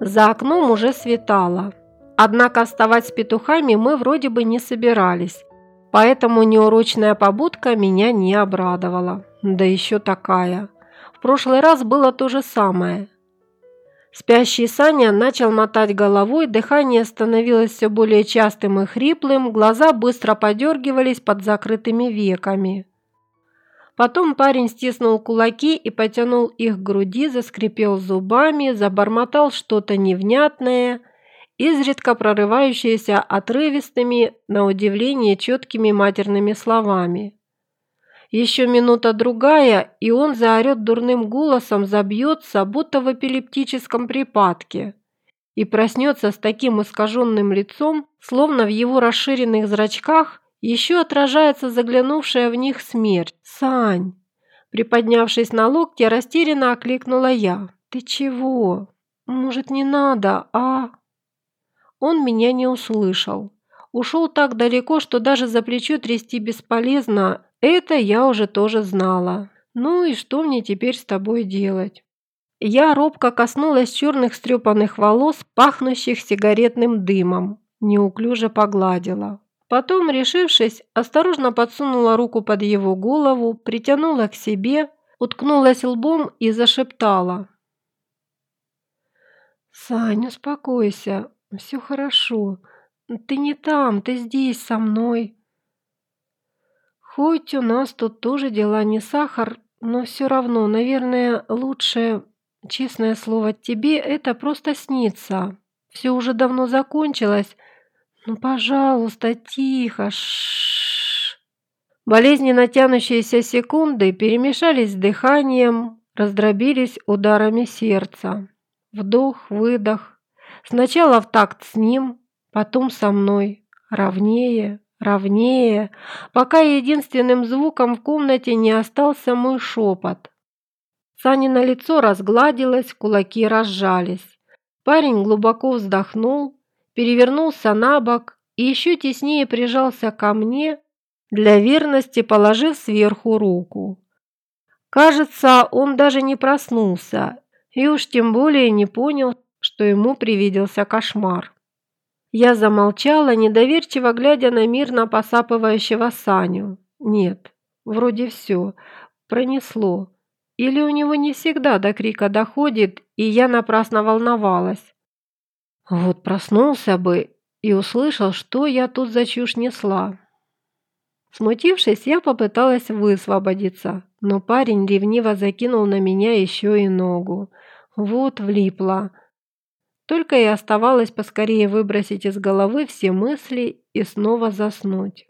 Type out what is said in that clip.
За окном уже светало. Однако вставать с петухами мы вроде бы не собирались, поэтому неурочная побудка меня не обрадовала. Да еще такая. В прошлый раз было то же самое. Спящий Саня начал мотать головой, дыхание становилось все более частым и хриплым, глаза быстро подергивались под закрытыми веками. Потом парень стиснул кулаки и потянул их к груди, заскрипел зубами, забормотал что-то невнятное, изредка прорывающееся отрывистыми, на удивление четкими матерными словами. Еще минута-другая, и он заорет дурным голосом, забьется, будто в эпилептическом припадке, и проснется с таким искаженным лицом, словно в его расширенных зрачках еще отражается заглянувшая в них смерть. «Сань!» Приподнявшись на локте, растерянно окликнула я. «Ты чего? Может, не надо, а?» Он меня не услышал. Ушел так далеко, что даже за плечо трясти бесполезно, это я уже тоже знала. Ну и что мне теперь с тобой делать? Я робко коснулась черных стрепанных волос, пахнущих сигаретным дымом, неуклюже погладила. Потом, решившись, осторожно подсунула руку под его голову, притянула к себе, уткнулась лбом и зашептала. «Сань, успокойся, все хорошо. Ты не там, ты здесь со мной. Хоть у нас тут тоже дела не сахар, но все равно, наверное, лучше, честное слово, тебе это просто снится. Все уже давно закончилось. Ну, пожалуйста, тихо. Ш -ш -ш. Секунды перемешались с дыханием, раздробились ударами сердца. Вдох, выдох. Сначала в такт с ним, потом со мной. Ровнее, ровнее, пока единственным звуком в комнате не остался мой шепот. Санина лицо разгладилось, кулаки разжались. Парень глубоко вздохнул, перевернулся на бок и еще теснее прижался ко мне, для верности положив сверху руку. Кажется, он даже не проснулся и уж тем более не понял, что ему привиделся кошмар. Я замолчала, недоверчиво глядя на мирно посапывающего Саню. Нет, вроде все, пронесло. Или у него не всегда до крика доходит, и я напрасно волновалась. Вот проснулся бы и услышал, что я тут за чушь несла. Смутившись, я попыталась высвободиться, но парень ревниво закинул на меня еще и ногу. Вот влипла. Только и оставалось поскорее выбросить из головы все мысли и снова заснуть.